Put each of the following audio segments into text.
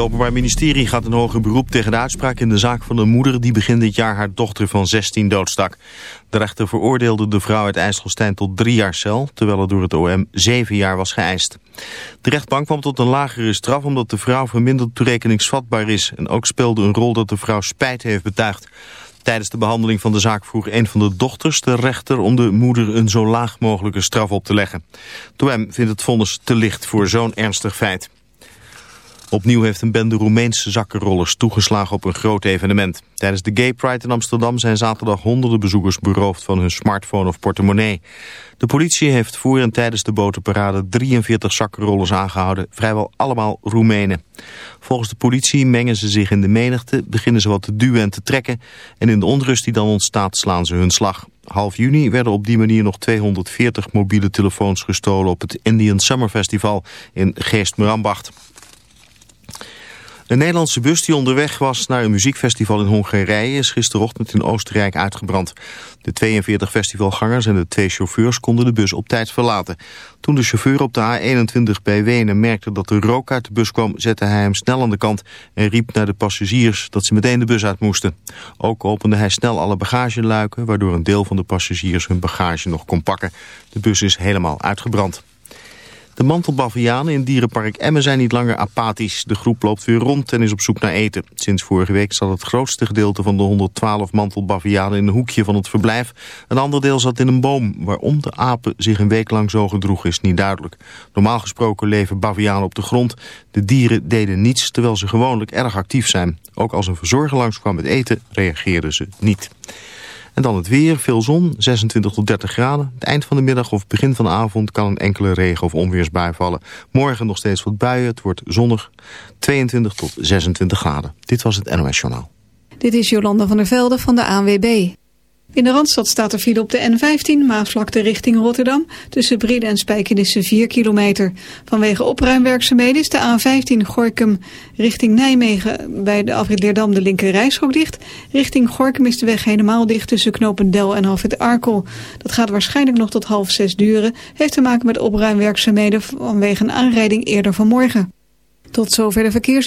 Het Openbaar Ministerie gaat een hoger beroep tegen de uitspraak in de zaak van de moeder die begin dit jaar haar dochter van 16 doodstak. De rechter veroordeelde de vrouw uit IJsselstein tot drie jaar cel, terwijl er door het OM zeven jaar was geëist. De rechtbank kwam tot een lagere straf omdat de vrouw verminderd toerekeningsvatbaar is en ook speelde een rol dat de vrouw spijt heeft betuigd. Tijdens de behandeling van de zaak vroeg een van de dochters de rechter om de moeder een zo laag mogelijke straf op te leggen. Het OM vindt het vonnis te licht voor zo'n ernstig feit. Opnieuw heeft een bende Roemeense zakkenrollers toegeslagen op een groot evenement. Tijdens de Gay Pride in Amsterdam zijn zaterdag honderden bezoekers beroofd van hun smartphone of portemonnee. De politie heeft voor en tijdens de botenparade 43 zakkenrollers aangehouden, vrijwel allemaal Roemenen. Volgens de politie mengen ze zich in de menigte, beginnen ze wat te duwen en te trekken en in de onrust die dan ontstaat slaan ze hun slag. Half juni werden op die manier nog 240 mobiele telefoons gestolen op het Indian Summer Festival in geest de Nederlandse bus die onderweg was naar een muziekfestival in Hongarije... is gisterochtend in Oostenrijk uitgebrand. De 42 festivalgangers en de twee chauffeurs konden de bus op tijd verlaten. Toen de chauffeur op de A21 bij Wenen merkte dat de rook uit de bus kwam... zette hij hem snel aan de kant en riep naar de passagiers dat ze meteen de bus uit moesten. Ook opende hij snel alle bagageluiken... waardoor een deel van de passagiers hun bagage nog kon pakken. De bus is helemaal uitgebrand. De mantelbavianen in dierenpark Emmen zijn niet langer apathisch. De groep loopt weer rond en is op zoek naar eten. Sinds vorige week zat het grootste gedeelte van de 112 mantelbavianen in een hoekje van het verblijf. Een ander deel zat in een boom. Waarom de apen zich een week lang zo gedroeg is niet duidelijk. Normaal gesproken leven bavianen op de grond. De dieren deden niets terwijl ze gewoonlijk erg actief zijn. Ook als een verzorger langskwam met eten reageerden ze niet. En dan het weer, veel zon, 26 tot 30 graden. Het eind van de middag of begin van de avond kan een enkele regen- of onweersbui vallen. Morgen nog steeds wat buien, het wordt zonnig, 22 tot 26 graden. Dit was het NOS Journaal. Dit is Jolanda van der Velde van de ANWB. In de Randstad staat er file op de N15, maasvlakte richting Rotterdam. Tussen Breda en Spijkenisse 4 kilometer. Vanwege opruimwerkzaamheden is de A15 Gorkum richting Nijmegen... bij de afrit Leerdam de linker dicht. Richting Gorkum is de weg helemaal dicht tussen Knopendel en Afrit Arkel. Dat gaat waarschijnlijk nog tot half zes duren. Heeft te maken met opruimwerkzaamheden vanwege een aanrijding eerder vanmorgen. Tot zover de verkeers...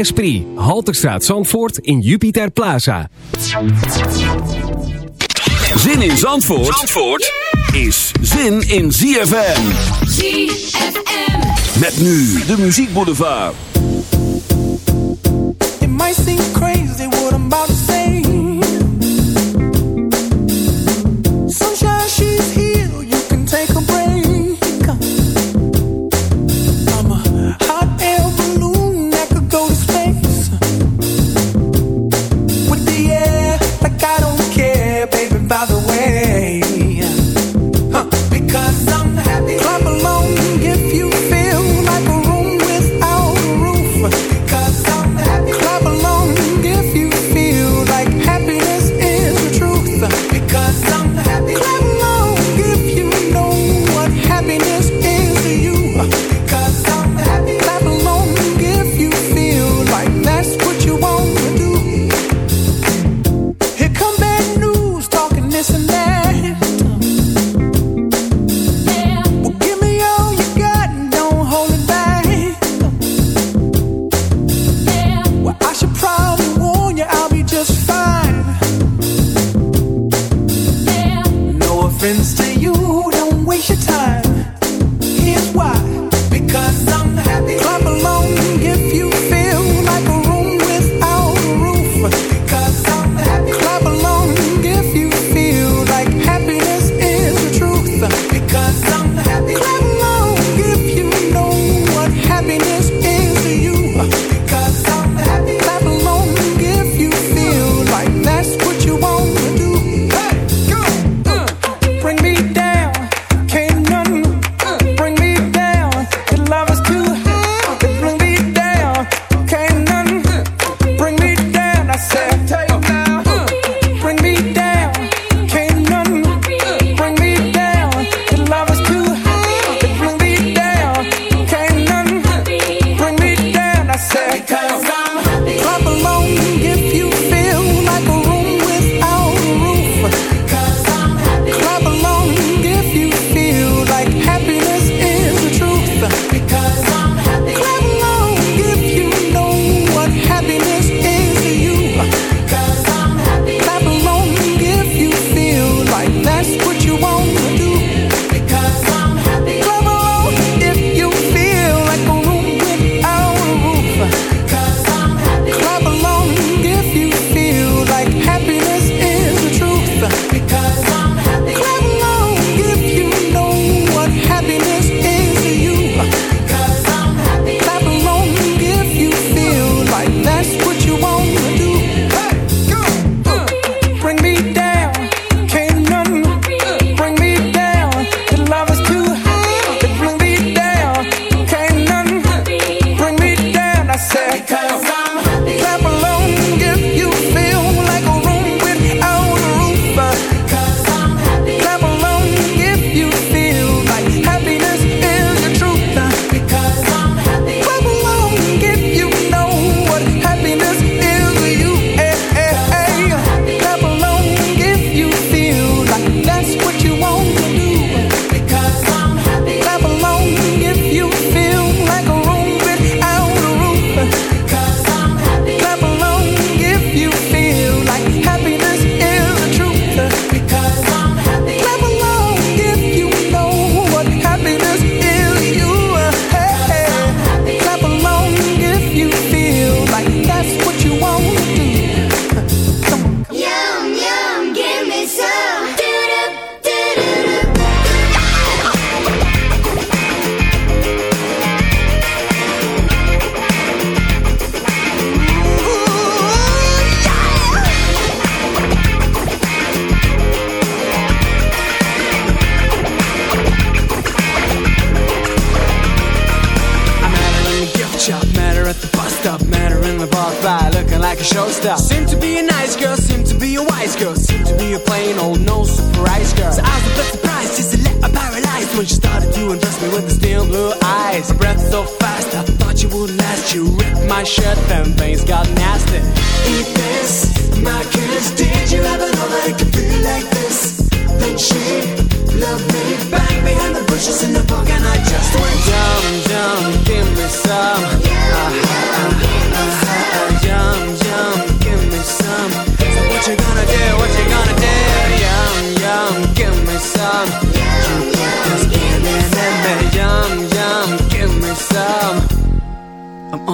Esprit. Halterstraat Zandvoort in Jupiter Plaza. Zin in Zandvoort, is zin in ZFM. ZFM. Met nu de muziekboulevard. It might seem crazy what I'm about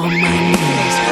on my knees.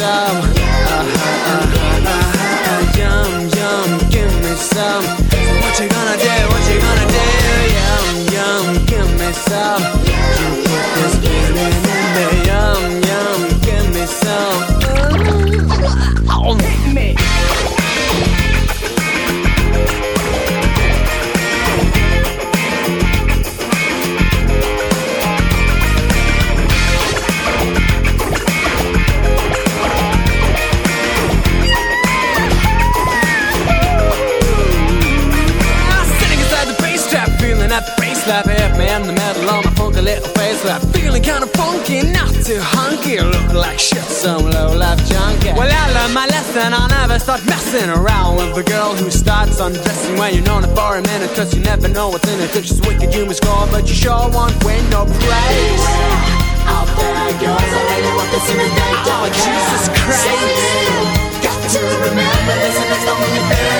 some. Uh-huh, uh-huh, uh-huh, yum, yum, give me some. with a face like feeling kinda funky, not too hunky. Look like shit, some low life junkie. Well, I learned my lesson, I'll never start messing around with a girl who starts undressing when you're known for a minute. Cause you never know what's in it. If she's wicked, you must call, but you sure won't win no praise. Out there goes a lady with the same Oh, Jesus Christ. Got to remember this, and it's only fair.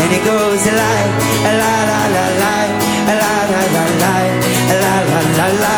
and it goes like, la la la la, la la la la, la la la la.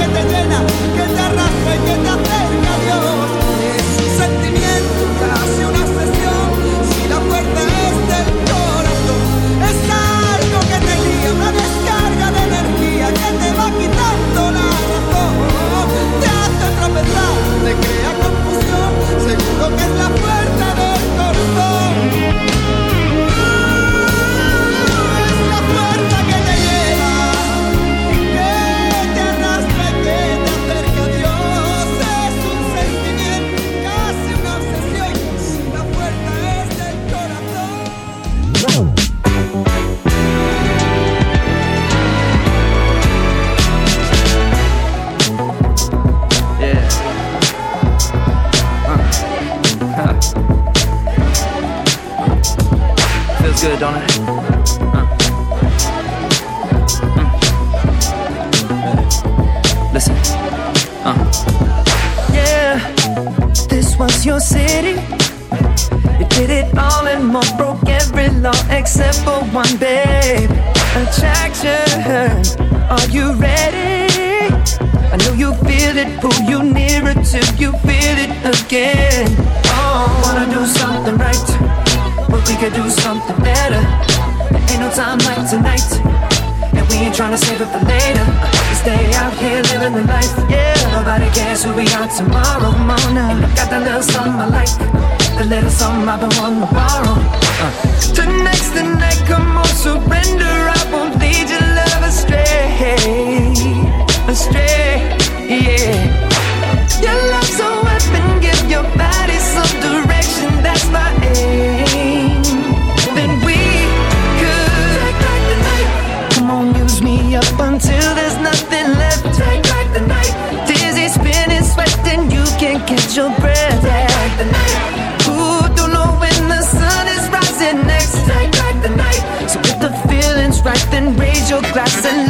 que te llena, que te arrastra y que te hace I'm the one. and raise your glass and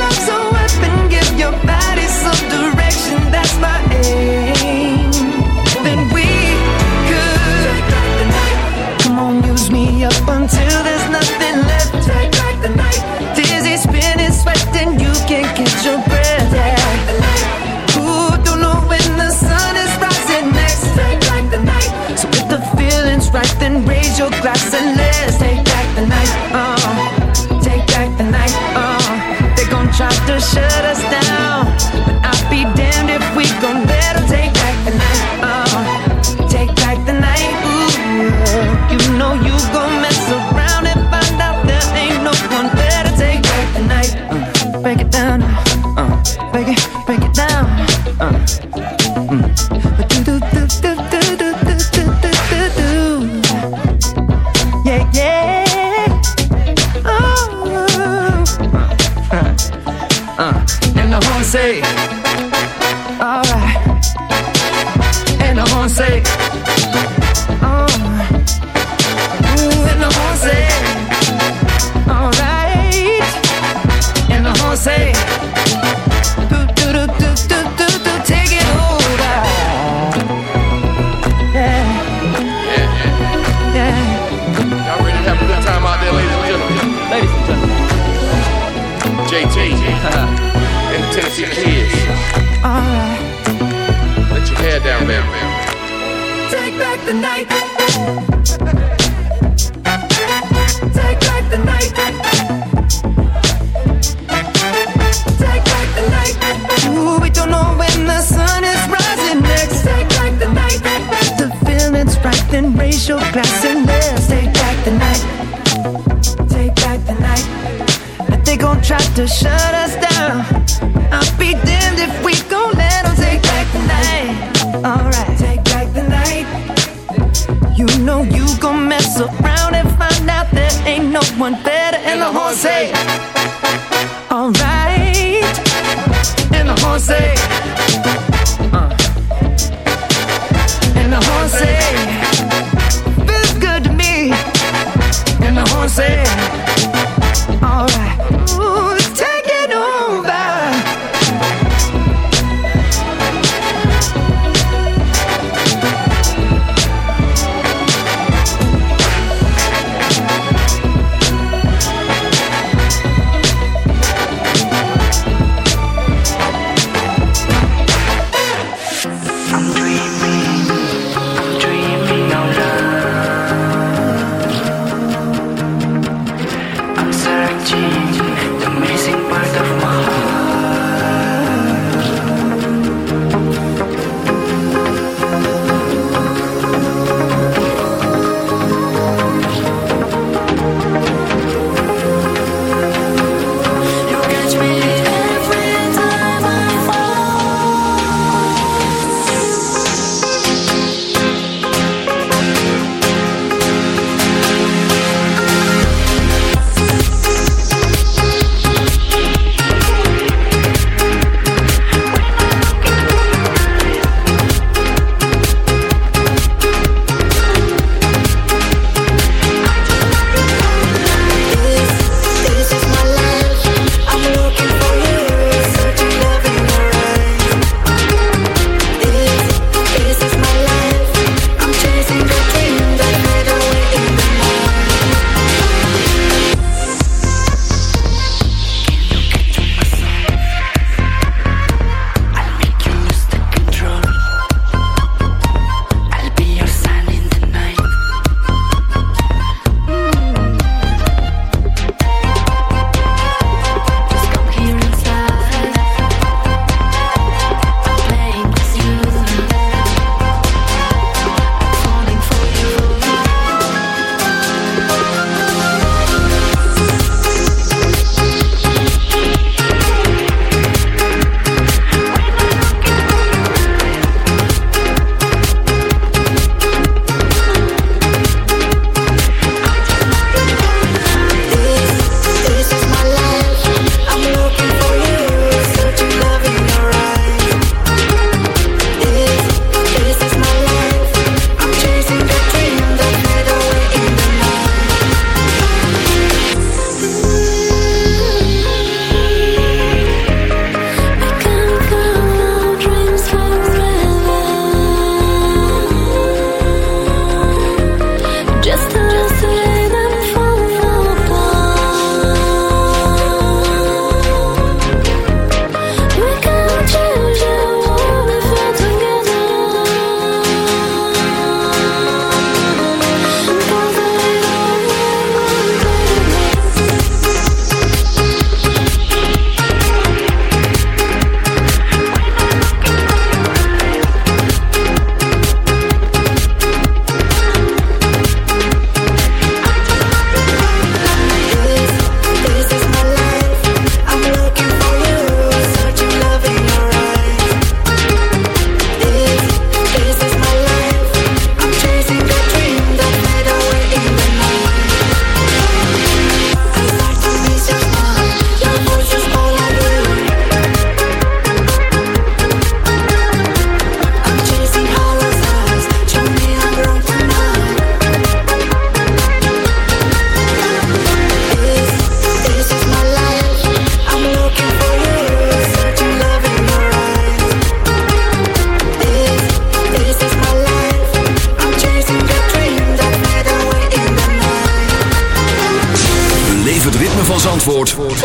to shut us down.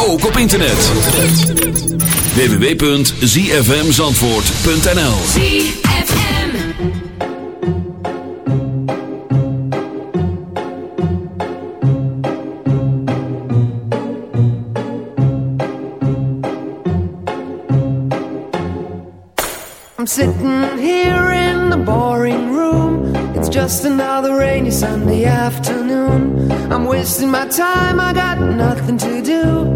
ook op internet. www.zfmzandvoort.nl ZFM I'm sitting here in the boring room It's just another rainy Sunday afternoon I'm wasting my time, I got nothing to do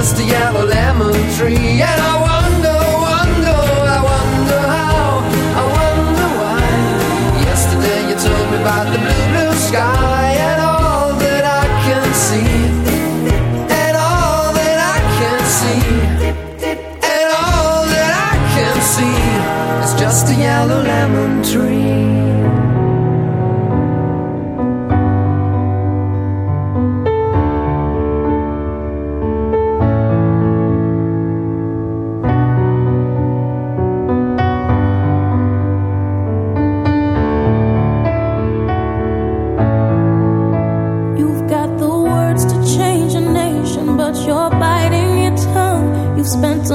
just a yellow lemon tree, and I. spent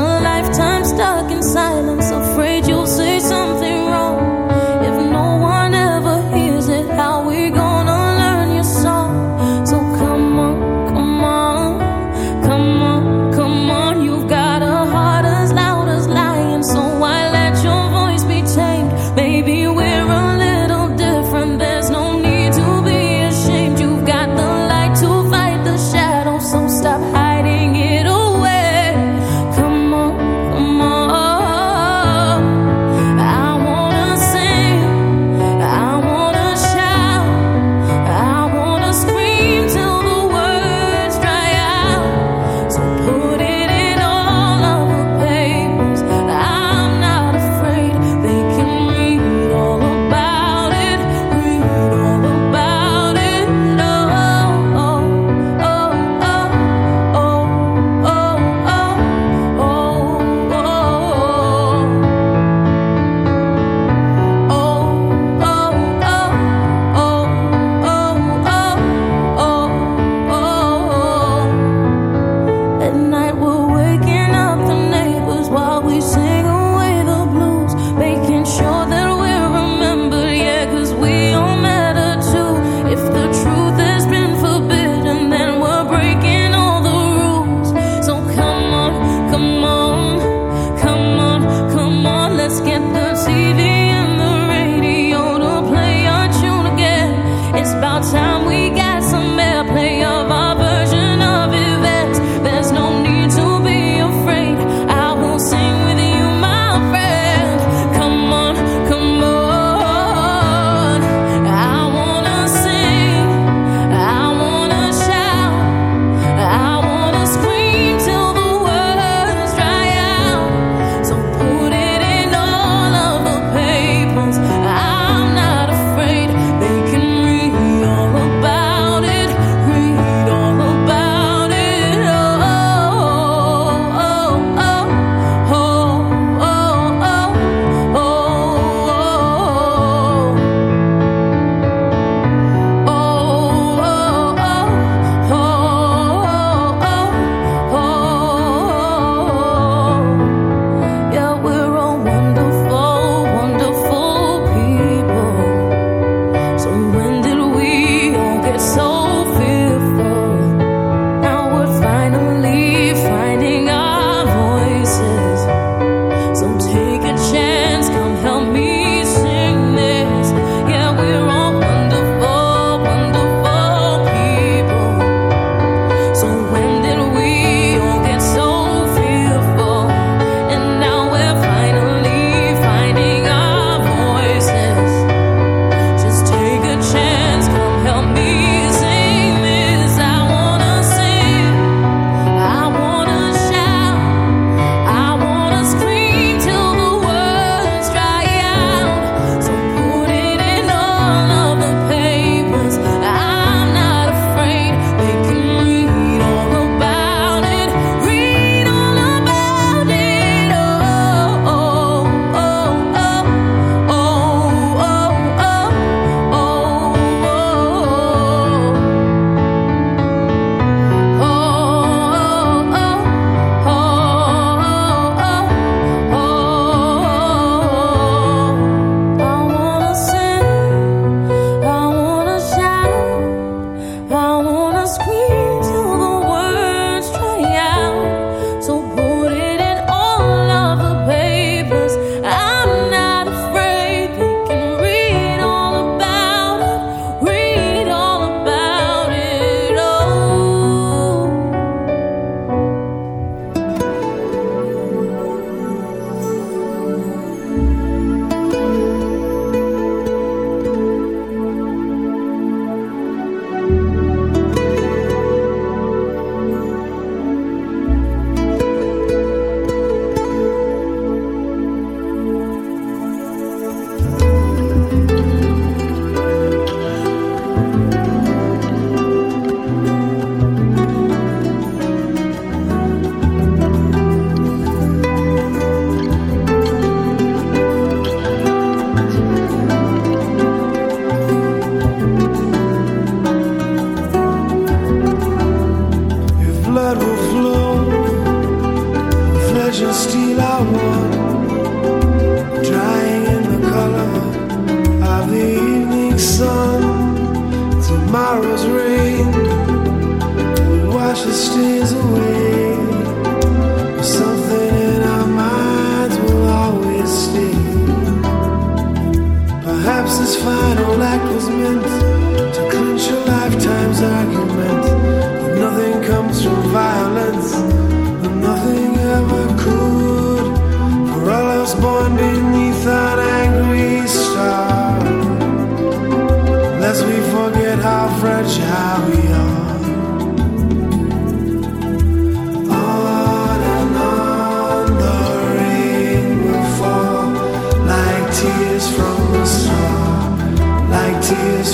tears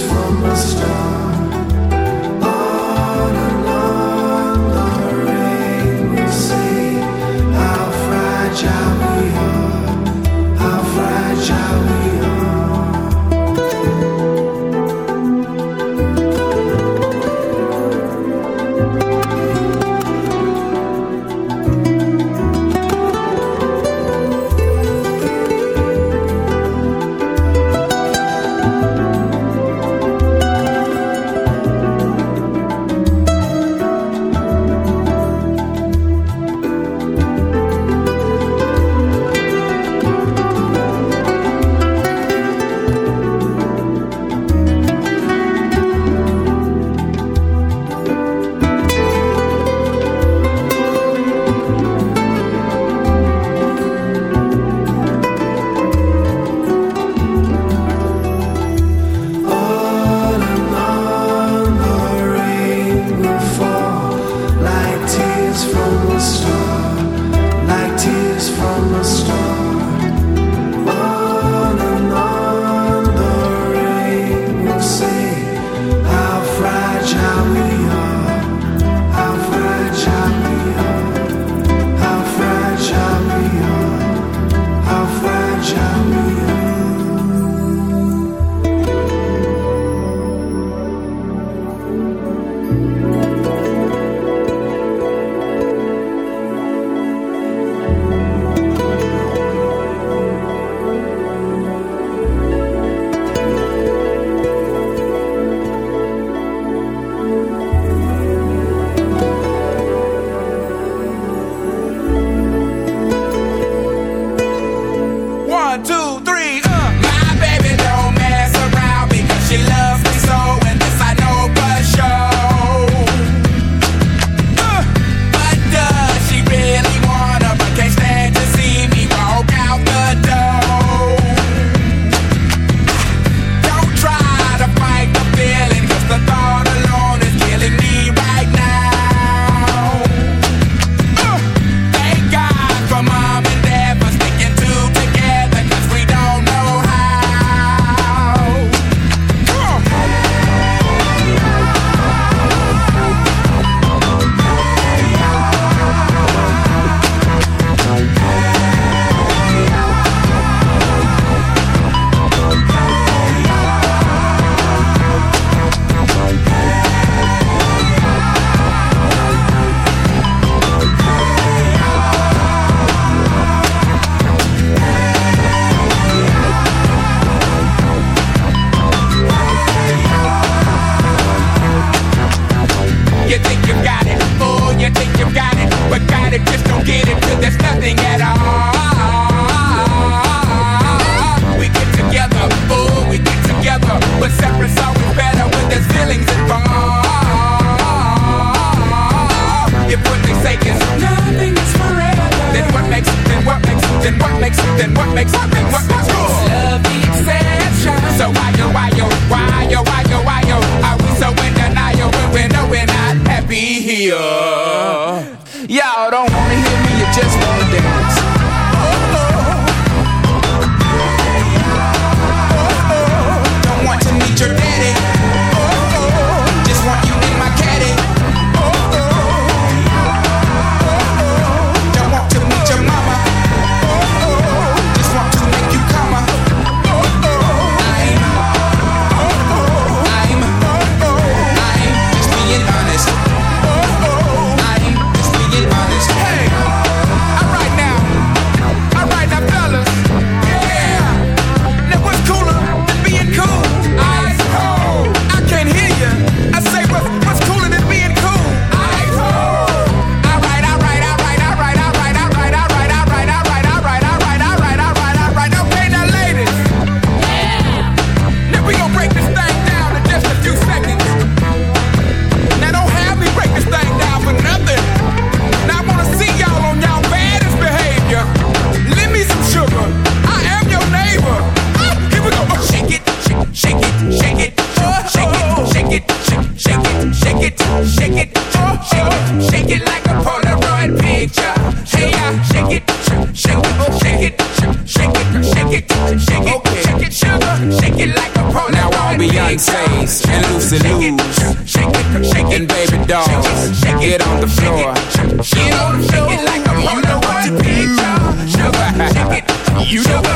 makes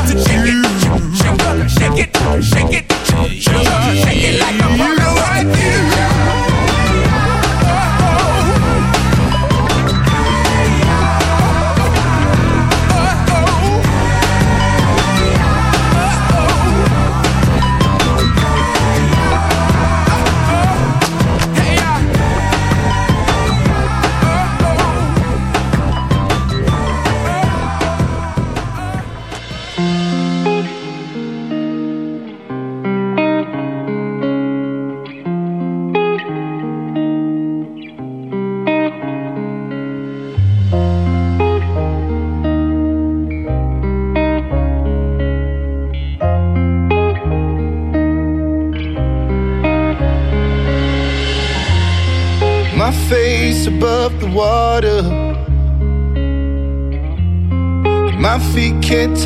shake it, shake it, shake it.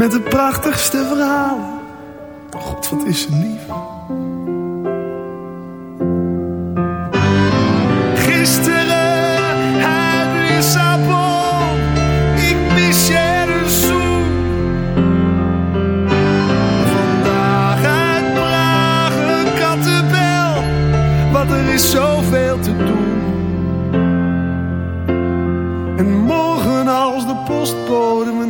Met de prachtigste verhalen. Oh God, wat is ze lief. Gisteren uit sabo. ik mis je een zoen. Vandaag uit Praag een kattenbel, want er is zoveel te doen. En morgen als de postbode